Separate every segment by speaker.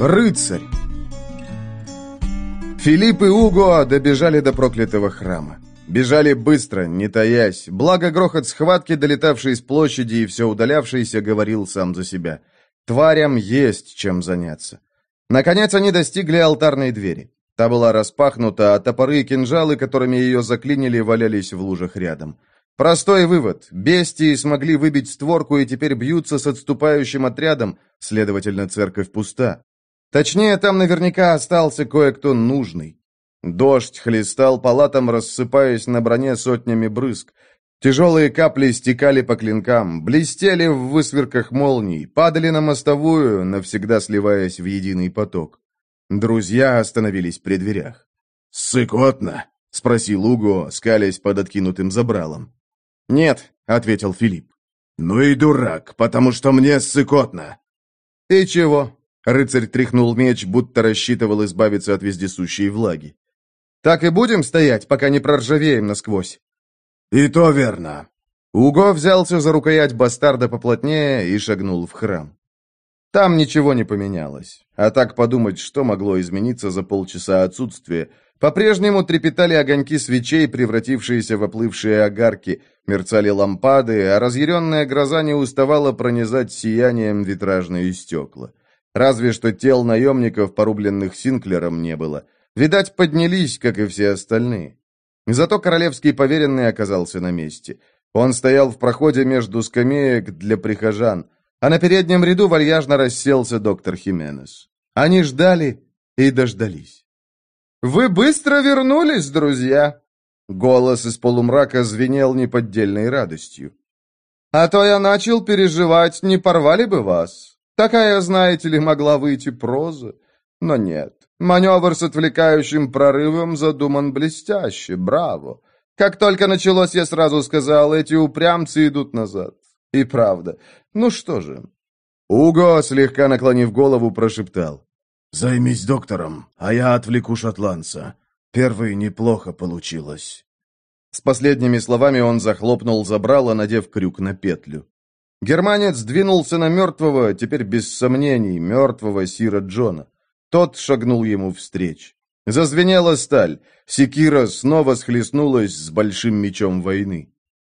Speaker 1: Рыцарь! Филипп и Уго добежали до проклятого храма. Бежали быстро, не таясь, благо грохот схватки, долетавший с площади и все удалявшийся, говорил сам за себя. Тварям есть чем заняться. Наконец они достигли алтарной двери. Та была распахнута, а топоры и кинжалы, которыми ее заклинили, валялись в лужах рядом. Простой вывод. Бестии смогли выбить створку и теперь бьются с отступающим отрядом, следовательно, церковь пуста. Точнее, там наверняка остался кое-кто нужный. Дождь хлестал палатам, рассыпаясь на броне сотнями брызг. Тяжелые капли стекали по клинкам, блестели в высверках молний, падали на мостовую, навсегда сливаясь в единый поток. Друзья остановились при дверях.
Speaker 2: «Сыкотно?» — спросил Уго, скалясь под откинутым забралом.
Speaker 1: «Нет», — ответил Филипп.
Speaker 2: «Ну и дурак, потому что мне сыкотно».
Speaker 1: «И чего?» Рыцарь тряхнул меч, будто рассчитывал избавиться от вездесущей влаги. «Так и будем стоять, пока не проржавеем насквозь?»
Speaker 2: «И то верно».
Speaker 1: Уго взялся за рукоять бастарда поплотнее и шагнул в храм. Там ничего не поменялось. А так подумать, что могло измениться за полчаса отсутствия. По-прежнему трепетали огоньки свечей, превратившиеся в оплывшие огарки, мерцали лампады, а разъяренная гроза не уставала пронизать сиянием витражные стекла. Разве что тел наемников, порубленных Синклером, не было. Видать, поднялись, как и все остальные. Зато королевский поверенный оказался на месте. Он стоял в проходе между скамеек для прихожан, а на переднем ряду вальяжно расселся доктор Хименес. Они ждали и дождались. «Вы быстро вернулись, друзья!» Голос из полумрака звенел неподдельной радостью. «А то я начал переживать, не порвали бы вас. Такая, знаете ли, могла выйти проза. Но нет. Маневр с отвлекающим прорывом задуман блестяще. Браво. Как только началось, я сразу сказал, эти упрямцы идут назад. И правда. Ну что же. Уго, слегка наклонив голову, прошептал.
Speaker 2: «Займись доктором, а я отвлеку шотландца. Первый неплохо получилось».
Speaker 1: С последними словами он захлопнул забрало, надев крюк на петлю. Германец двинулся на мертвого, теперь без сомнений, мертвого Сира Джона. Тот шагнул ему встреч. Зазвенела сталь. Секира снова схлестнулась с большим мечом войны.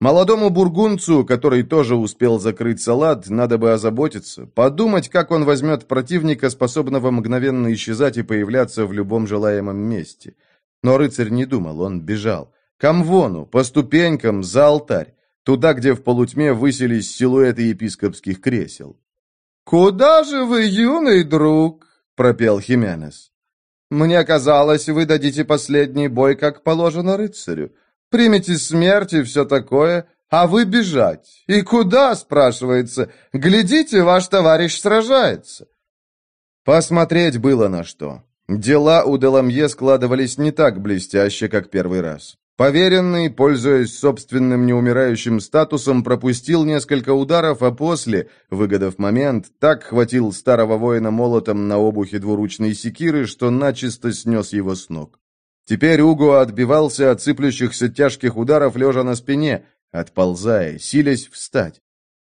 Speaker 1: Молодому бургунцу, который тоже успел закрыть салат, надо бы озаботиться, подумать, как он возьмет противника, способного мгновенно исчезать и появляться в любом желаемом месте. Но рыцарь не думал, он бежал. К Амвону, по ступенькам, за алтарь. Туда, где в полутьме высились силуэты епископских кресел. «Куда же вы, юный друг?» — пропел Хименес. «Мне казалось, вы дадите последний бой, как положено рыцарю. Примете смерть и все такое, а вы бежать. И куда, спрашивается? Глядите, ваш товарищ сражается». Посмотреть было на что. Дела у Деламье складывались не так блестяще, как первый раз. Поверенный, пользуясь собственным неумирающим статусом, пропустил несколько ударов, а после, выгодав момент, так хватил старого воина молотом на обухе двуручной секиры, что начисто снес его с ног. Теперь Уго отбивался от сыплющихся тяжких ударов, лежа на спине, отползая, силясь встать.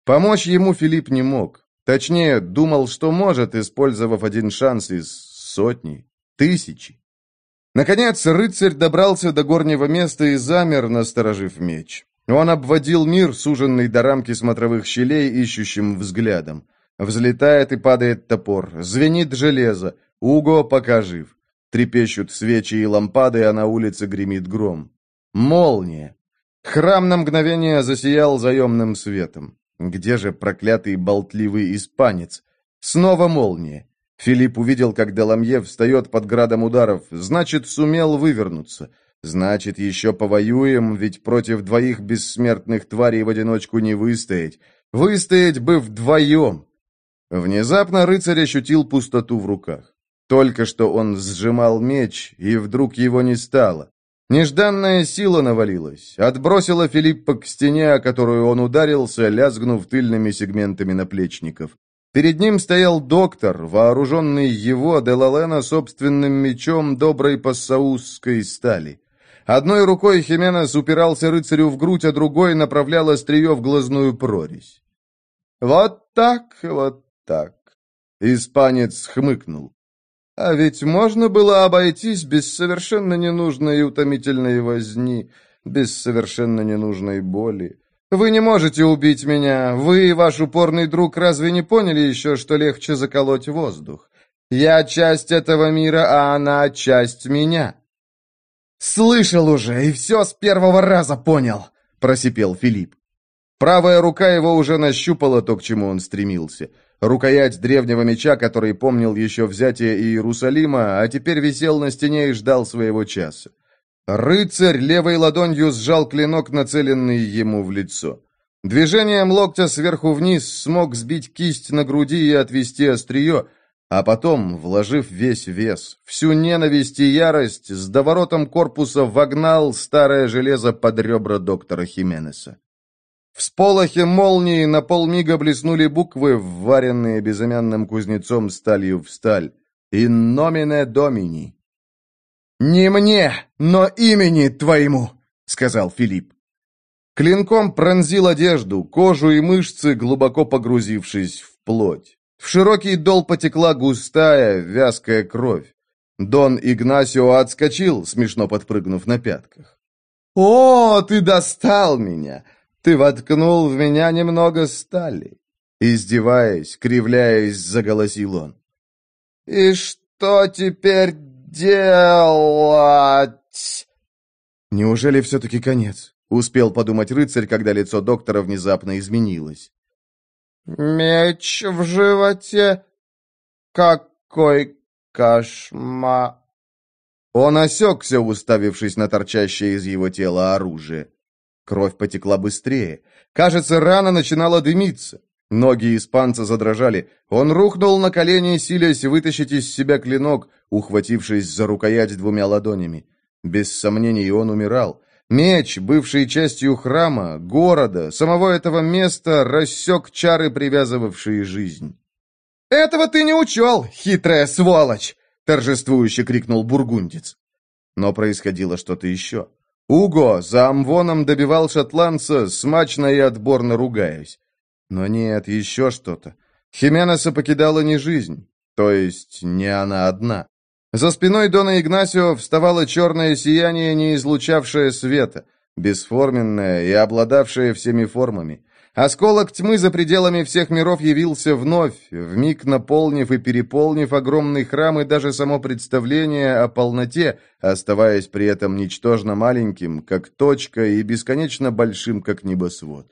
Speaker 1: Помочь ему Филипп не мог. Точнее, думал, что может, использовав один шанс из сотни, тысячи. Наконец, рыцарь добрался до горнего места и замер, насторожив меч. Он обводил мир, суженный до рамки смотровых щелей, ищущим взглядом. Взлетает и падает топор, звенит железо, Уго пока жив. Трепещут свечи и лампады, а на улице гремит гром. Молния. Храм на мгновение засиял заемным светом. Где же проклятый болтливый испанец? Снова молния. Филипп увидел, как Деламье встает под градом ударов. Значит, сумел вывернуться. Значит, еще повоюем, ведь против двоих бессмертных тварей в одиночку не выстоять. Выстоять бы вдвоем. Внезапно рыцарь ощутил пустоту в руках. Только что он сжимал меч, и вдруг его не стало. Нежданная сила навалилась, отбросила Филиппа к стене, о которую он ударился, лязгнув тыльными сегментами наплечников. Перед ним стоял доктор, вооруженный его, Делалена, собственным мечом доброй пассаусской стали. Одной рукой Хименес упирался рыцарю в грудь, а другой направлял острие в глазную прорезь. «Вот так, вот так. Испанец хмыкнул. А ведь можно было обойтись без совершенно ненужной и утомительной возни, без совершенно ненужной боли. Вы не можете убить меня. Вы и ваш упорный друг разве не поняли еще, что легче заколоть воздух? Я часть этого мира, а она часть меня. Слышал уже и все с первого раза понял, просипел Филипп. Правая рука его уже нащупала то, к чему он стремился. Рукоять древнего меча, который помнил еще взятие Иерусалима, а теперь висел на стене и ждал своего часа. Рыцарь левой ладонью сжал клинок, нацеленный ему в лицо. Движением локтя сверху вниз смог сбить кисть на груди и отвести острие, а потом, вложив весь вес, всю ненависть и ярость, с доворотом корпуса вогнал старое железо под ребра доктора Хименеса. В сполохе молнии на полмига блеснули буквы, вваренные безымянным кузнецом сталью в сталь. «In nomine Domini». «Не мне, но имени твоему», — сказал Филипп. Клинком пронзил одежду, кожу и мышцы, глубоко погрузившись в плоть. В широкий дол потекла густая, вязкая кровь. Дон Игнасио отскочил, смешно подпрыгнув на пятках. «О, ты достал меня! Ты воткнул в меня немного стали!» Издеваясь, кривляясь, заголосил он. «И что теперь делать?» Неужели все-таки конец? Успел подумать рыцарь, когда лицо доктора внезапно изменилось. «Меч в животе? Какой кошмар!» Он осекся, уставившись на торчащее из его тела оружие. Кровь потекла быстрее. Кажется, рана начинала дымиться. Ноги испанца задрожали. Он рухнул на колени, силясь вытащить из себя клинок, ухватившись за рукоять двумя ладонями. Без сомнений, он умирал. Меч, бывший частью храма, города, самого этого места, рассек чары, привязывавшие жизнь. «Этого ты не учел, хитрая сволочь!» — торжествующе крикнул бургундец. Но происходило что-то еще. Уго за амвоном добивал шотландца, смачно и отборно ругаясь. Но нет, еще что-то. Хименеса покидала не жизнь, то есть не она одна. За спиной Дона Игнасио вставало черное сияние, не излучавшее света, бесформенное и обладавшее всеми формами. Осколок тьмы за пределами всех миров явился вновь, вмиг наполнив и переполнив огромный храм и даже само представление о полноте, оставаясь при этом ничтожно маленьким, как точка, и бесконечно большим, как небосвод.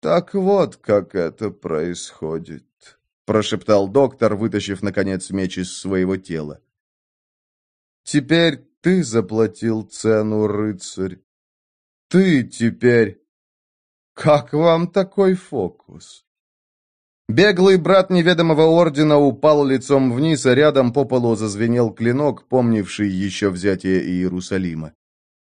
Speaker 1: «Так вот, как это происходит», — прошептал доктор, вытащив, наконец, меч из своего тела. «Теперь ты заплатил цену, рыцарь. Ты теперь «Как вам такой фокус?» Беглый брат неведомого ордена упал лицом вниз, а рядом по полу зазвенел клинок, помнивший еще взятие Иерусалима.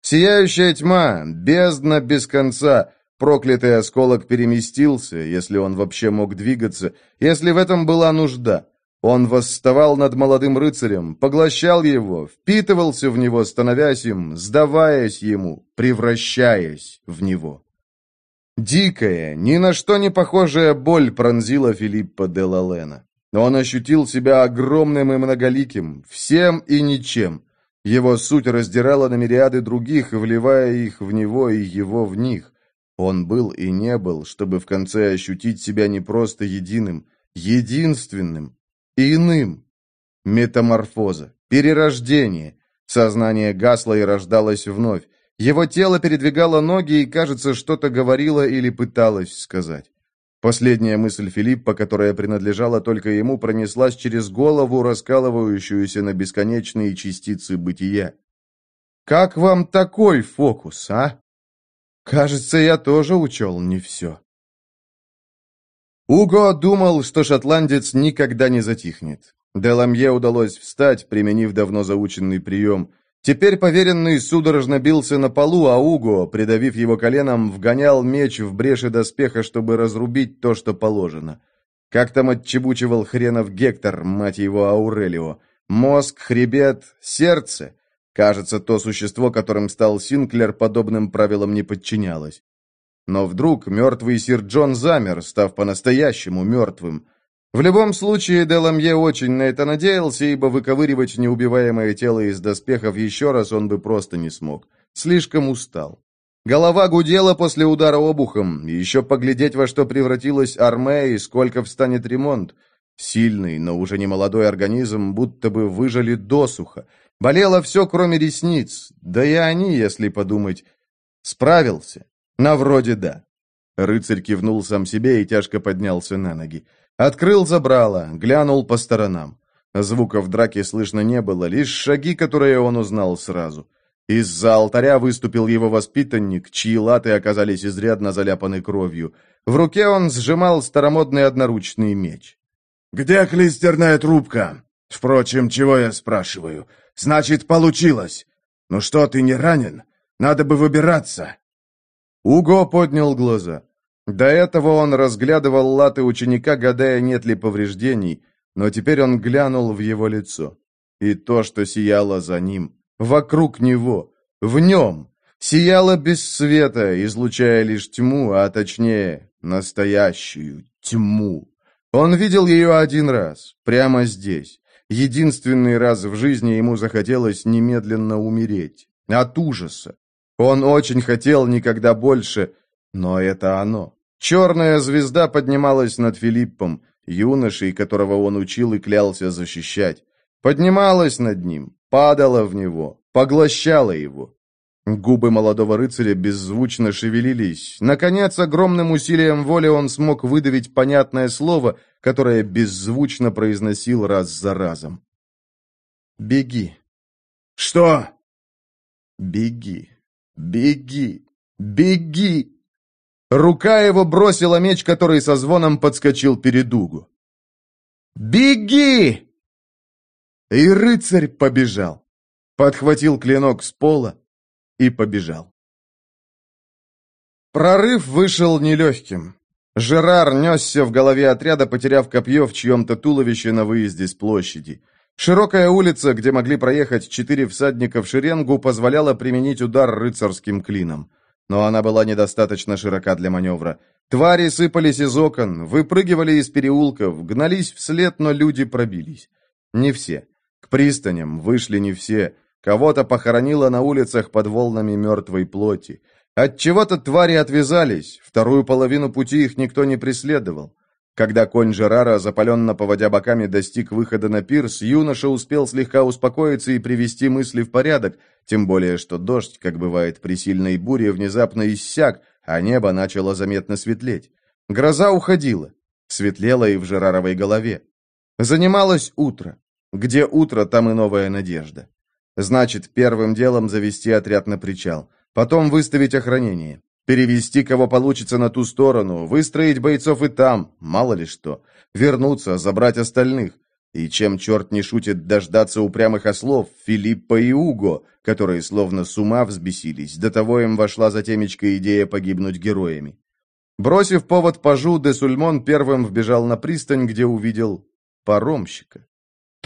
Speaker 1: Сияющая тьма, бездна без конца, проклятый осколок переместился, если он вообще мог двигаться, если в этом была нужда. Он восставал над молодым рыцарем, поглощал его, впитывался в него, становясь им, сдаваясь ему, превращаясь в него. Дикая, ни на что не похожая боль пронзила Филиппа де Лалена. Он ощутил себя огромным и многоликим, всем и ничем. Его суть раздирала на мириады других, вливая их в него и его в них. Он был и не был, чтобы в конце ощутить себя не просто единым, единственным, иным. Метаморфоза, перерождение. Сознание гасло и рождалось вновь. Его тело передвигало ноги и, кажется, что-то говорило или пыталось сказать. Последняя мысль Филиппа, которая принадлежала только ему, пронеслась через голову, раскалывающуюся на бесконечные частицы бытия. «Как вам такой фокус, а? Кажется, я тоже учел не все». Уго думал, что шотландец никогда не затихнет. Деламье удалось встать, применив давно заученный прием. Теперь поверенный судорожно бился на полу, а Уго, придавив его коленом, вгонял меч в бреши доспеха, чтобы разрубить то, что положено. Как там отчебучивал хренов Гектор, мать его Аурелио? Мозг, хребет, сердце? Кажется, то существо, которым стал Синклер, подобным правилам не подчинялось. Но вдруг мертвый сир Джон замер, став по-настоящему мертвым. В любом случае, Деламье очень на это надеялся, ибо выковыривать неубиваемое тело из доспехов еще раз он бы просто не смог. Слишком устал. Голова гудела после удара обухом, и еще поглядеть, во что превратилась армия и сколько встанет ремонт. Сильный, но уже не молодой организм будто бы выжали досуха. Болело все, кроме ресниц. Да и они, если подумать, справился. На вроде да. Рыцарь кивнул сам себе и тяжко поднялся на ноги. Открыл забрало, глянул по сторонам. Звуков драки слышно не было, лишь шаги, которые он узнал сразу. Из-за алтаря выступил его воспитанник, чьи латы оказались изрядно заляпаны кровью. В руке он сжимал старомодный одноручный меч.
Speaker 2: «Где клистерная трубка? Впрочем, чего я спрашиваю? Значит, получилось. Ну что, ты не ранен? Надо бы выбираться».
Speaker 1: Уго поднял глаза. До этого он разглядывал латы ученика, гадая, нет ли повреждений, но теперь он глянул в его лицо. И то, что сияло за ним, вокруг него, в нем, сияло без света, излучая лишь тьму, а точнее, настоящую тьму. Он видел ее один раз, прямо здесь. Единственный раз в жизни ему захотелось немедленно умереть. От ужаса. Он очень хотел никогда больше, но это оно. Черная звезда поднималась над Филиппом, юношей, которого он учил и клялся защищать. Поднималась над ним, падала в него, поглощала его. Губы молодого рыцаря беззвучно шевелились. Наконец, огромным усилием воли он смог выдавить понятное слово, которое беззвучно произносил раз за разом. «Беги».
Speaker 2: «Что?»
Speaker 1: «Беги, беги, беги!» Рука его бросила меч, который со звоном подскочил перед Угу. «Беги!» И рыцарь побежал. Подхватил клинок с пола и побежал. Прорыв вышел нелегким. Жерар несся в голове отряда, потеряв копье в чьем-то туловище на выезде с площади. Широкая улица, где могли проехать четыре всадника в шеренгу, позволяла применить удар рыцарским клином но она была недостаточно широка для маневра. Твари сыпались из окон, выпрыгивали из переулков, гнались вслед, но люди пробились. Не все. К пристаням вышли не все. Кого-то похоронило на улицах под волнами мертвой плоти. От чего-то твари отвязались, вторую половину пути их никто не преследовал. Когда конь Жерара, запаленно поводя боками, достиг выхода на пирс, юноша успел слегка успокоиться и привести мысли в порядок, тем более что дождь, как бывает при сильной буре, внезапно иссяк, а небо начало заметно светлеть. Гроза уходила, светлела и в Жераровой голове. Занималось утро. Где утро, там и новая надежда. Значит, первым делом завести отряд на причал, потом выставить охранение. Перевести кого получится на ту сторону, выстроить бойцов и там, мало ли что. Вернуться, забрать остальных. И чем черт не шутит дождаться упрямых ослов, Филиппа и Уго, которые словно с ума взбесились, до того им вошла за темечко идея погибнуть героями. Бросив повод пажу, де Сульмон первым вбежал на пристань, где увидел паромщика.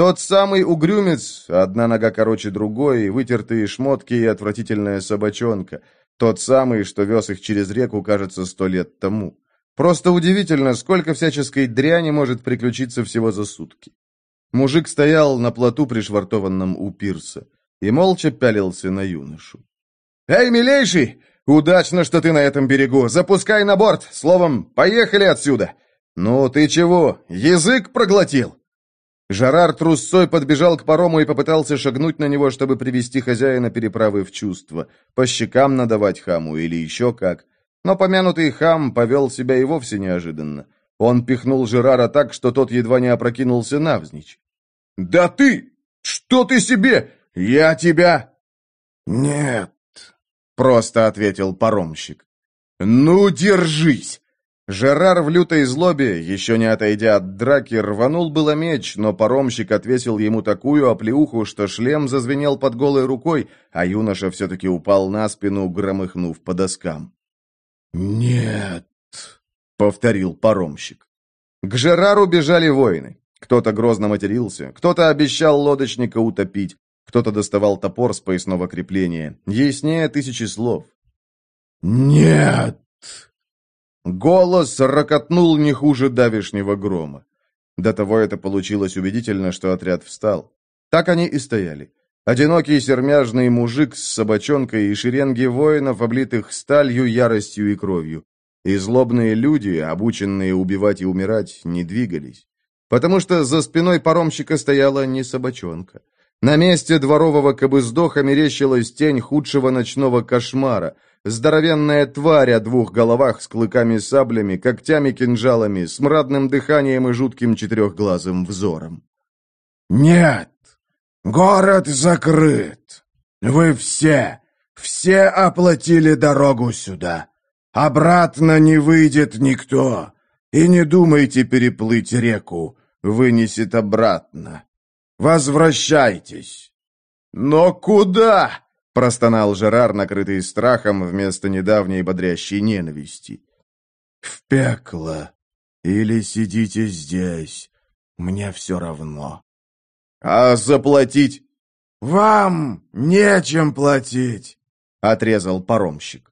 Speaker 1: Тот самый угрюмец, одна нога короче другой, вытертые шмотки и отвратительная собачонка — тот самый, что вез их через реку, кажется, сто лет тому. Просто удивительно, сколько всяческой дряни может приключиться всего за сутки. Мужик стоял на плоту, пришвартованном у пирса, и молча пялился на юношу. «Эй, милейший! Удачно, что ты на этом берегу! Запускай на борт! Словом, поехали отсюда! Ну, ты чего, язык проглотил?» Жарар трусцой подбежал к парому и попытался шагнуть на него, чтобы привести хозяина переправы в чувство. По щекам надавать хаму или еще как. Но помянутый хам повел себя и вовсе неожиданно. Он пихнул Жерара так, что тот едва не опрокинулся навзничь. «Да ты! Что ты себе? Я тебя...»
Speaker 2: «Нет», —
Speaker 1: просто ответил паромщик. «Ну, держись! Жерар в лютой злобе, еще не отойдя от драки, рванул было меч, но паромщик отвесил ему такую оплеуху, что шлем зазвенел под голой рукой, а юноша все-таки упал на спину, громыхнув по доскам.
Speaker 2: «Нет», —
Speaker 1: повторил паромщик. К Жерару бежали воины. Кто-то грозно матерился, кто-то обещал лодочника утопить, кто-то доставал топор с поясного крепления. Яснее тысячи слов.
Speaker 2: «Нет!»
Speaker 1: Голос рокотнул не хуже давешнего грома. До того это получилось убедительно, что отряд встал. Так они и стояли. Одинокий сермяжный мужик с собачонкой и шеренги воинов, облитых сталью, яростью и кровью. И злобные люди, обученные убивать и умирать, не двигались. Потому что за спиной паромщика стояла не собачонка. На месте дворового кобыздоха мерещилась тень худшего ночного кошмара. Здоровенная тварь о двух головах с клыками-саблями, когтями-кинжалами, смрадным дыханием и жутким четырехглазым взором.
Speaker 2: «Нет! Город закрыт! Вы все, все оплатили дорогу сюда!» Обратно не выйдет никто. И не думайте переплыть реку, вынесет обратно. Возвращайтесь. Но куда? Простонал Жерар, накрытый страхом вместо недавней бодрящей ненависти. В пекло. Или сидите здесь. Мне все равно.
Speaker 1: А заплатить?
Speaker 2: Вам нечем платить, отрезал паромщик.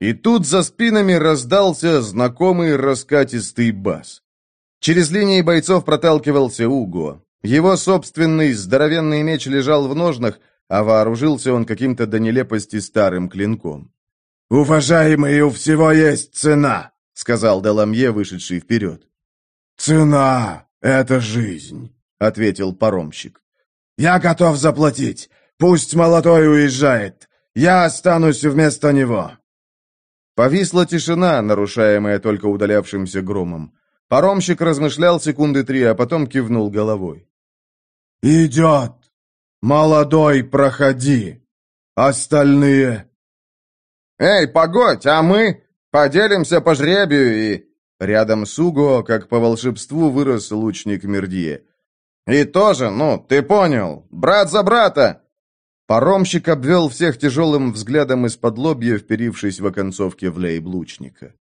Speaker 1: И тут за спинами раздался знакомый раскатистый бас. Через линии бойцов проталкивался Уго. Его собственный здоровенный меч лежал в ножнах, а вооружился он каким-то до нелепости старым клинком.
Speaker 2: «Уважаемый, у всего есть цена», — сказал Деламье, вышедший вперед. «Цена — это жизнь», — ответил паромщик. «Я готов заплатить. Пусть молодой уезжает. Я останусь вместо него».
Speaker 1: Повисла тишина, нарушаемая только удалявшимся громом. Паромщик размышлял секунды три, а потом кивнул головой.
Speaker 2: «Идет! Молодой, проходи! Остальные...»
Speaker 1: «Эй, погодь, а мы поделимся по жребию и...» Рядом с Уго, как по волшебству, вырос лучник Мердье. «И тоже, ну, ты понял, брат за брата!» Паромщик обвел всех тяжелым взглядом из-под лобья, вперившись в оконцовке в лейб лучника.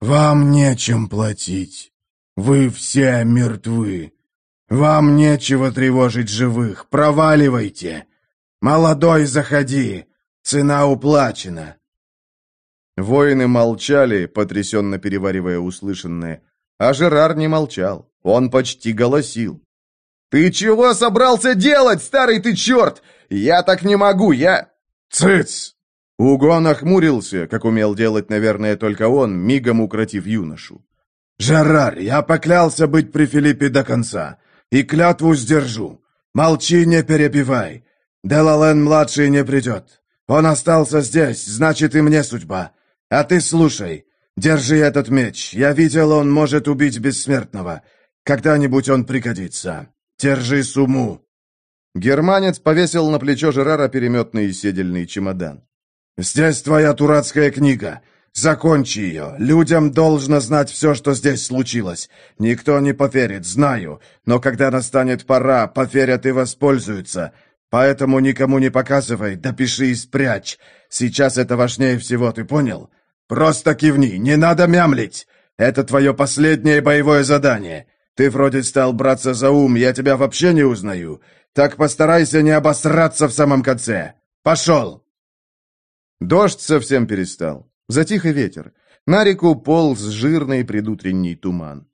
Speaker 2: «Вам нечем платить. Вы все мертвы. Вам нечего тревожить живых. Проваливайте. Молодой, заходи. Цена уплачена».
Speaker 1: Воины молчали, потрясенно переваривая услышанное. А Жерар не молчал. Он почти голосил. «Ты чего собрался делать, старый ты черт? Я так не могу, я...»
Speaker 2: «Цыц!»
Speaker 1: Уго нахмурился, как умел делать, наверное, только он, мигом укротив юношу.
Speaker 2: «Жерар, я поклялся быть при Филиппе до конца, и клятву сдержу. Молчи, не перебивай. Делален-младший не придет. Он остался здесь, значит, и мне судьба. А ты слушай, держи этот меч. Я видел, он может убить бессмертного. Когда-нибудь он пригодится. Держи суму.
Speaker 1: Германец повесил на плечо Жерара переметный седельный чемодан.
Speaker 2: «Здесь твоя дурацкая книга. Закончи ее. Людям должно знать все, что здесь случилось. Никто не поверит, знаю. Но когда настанет пора, поверят и воспользуются. Поэтому никому не показывай, допиши и спрячь. Сейчас это важнее всего, ты понял? Просто кивни, не надо мямлить. Это твое последнее боевое задание. Ты вроде стал браться за ум, я тебя вообще не узнаю. Так постарайся не обосраться в самом конце. Пошел!»
Speaker 1: Дождь совсем перестал. Затих и ветер. На реку полз жирный предутренний туман.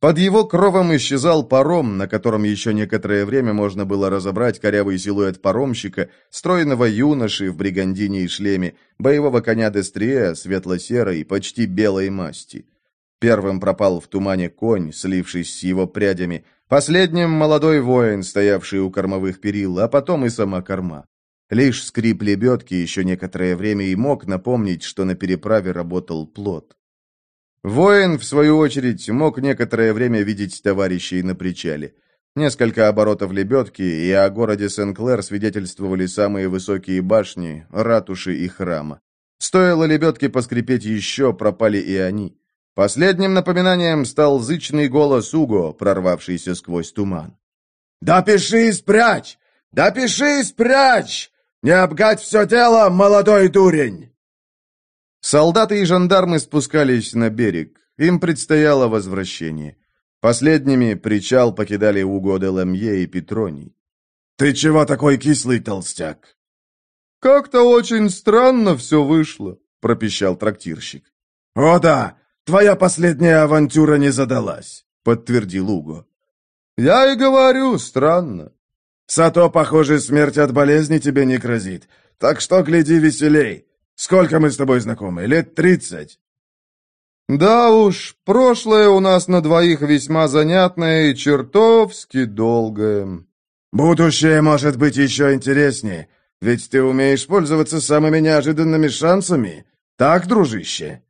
Speaker 1: Под его кровом исчезал паром, на котором еще некоторое время можно было разобрать корявый силуэт паромщика, стройного юноши в бригандине и шлеме, боевого коня Дестрия, светло-серой, почти белой масти. Первым пропал в тумане конь, слившись с его прядями, Последним молодой воин, стоявший у кормовых перил, а потом и сама корма. Лишь скрип лебедки еще некоторое время и мог напомнить, что на переправе работал плот. Воин, в свою очередь, мог некоторое время видеть товарищей на причале. Несколько оборотов лебедки, и о городе Сен-Клэр свидетельствовали самые высокие башни, ратуши и храма. Стоило лебедке поскрипеть еще, пропали и они. Последним напоминанием стал зычный голос Уго, прорвавшийся сквозь туман.
Speaker 2: «Допиши и спрячь! Допиши и спрячь! Не обгать все дело, молодой дурень!»
Speaker 1: Солдаты и жандармы спускались на берег. Им предстояло возвращение. Последними причал покидали Уго де Ламье и Петроний.
Speaker 2: «Ты чего такой кислый, толстяк?»
Speaker 1: «Как-то очень странно все вышло», — пропищал трактирщик.
Speaker 2: «О да, Твоя последняя авантюра не задалась.
Speaker 1: — подтвердил Уго. «Я и говорю, странно».
Speaker 2: «Сато, похоже, смерть от болезни тебе не грозит. Так что гляди веселей. Сколько мы с тобой знакомы? Лет тридцать?»
Speaker 1: «Да уж, прошлое у нас на двоих весьма занятное и чертовски долгое».
Speaker 2: «Будущее может быть еще интереснее, ведь ты умеешь пользоваться самыми неожиданными шансами. Так, дружище?»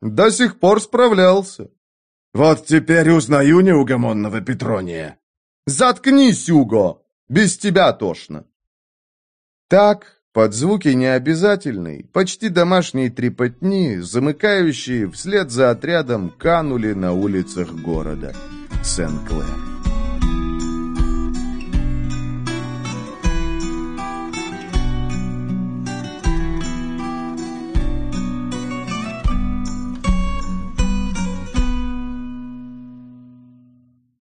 Speaker 1: «До сих пор справлялся».
Speaker 2: «Вот теперь узнаю неугомонного Петрония».
Speaker 1: «Заткнись, Уго! Без тебя тошно». Так, под звуки необязательной, почти домашней трепотни, замыкающие вслед за отрядом канули на улицах города Сен-Клэр.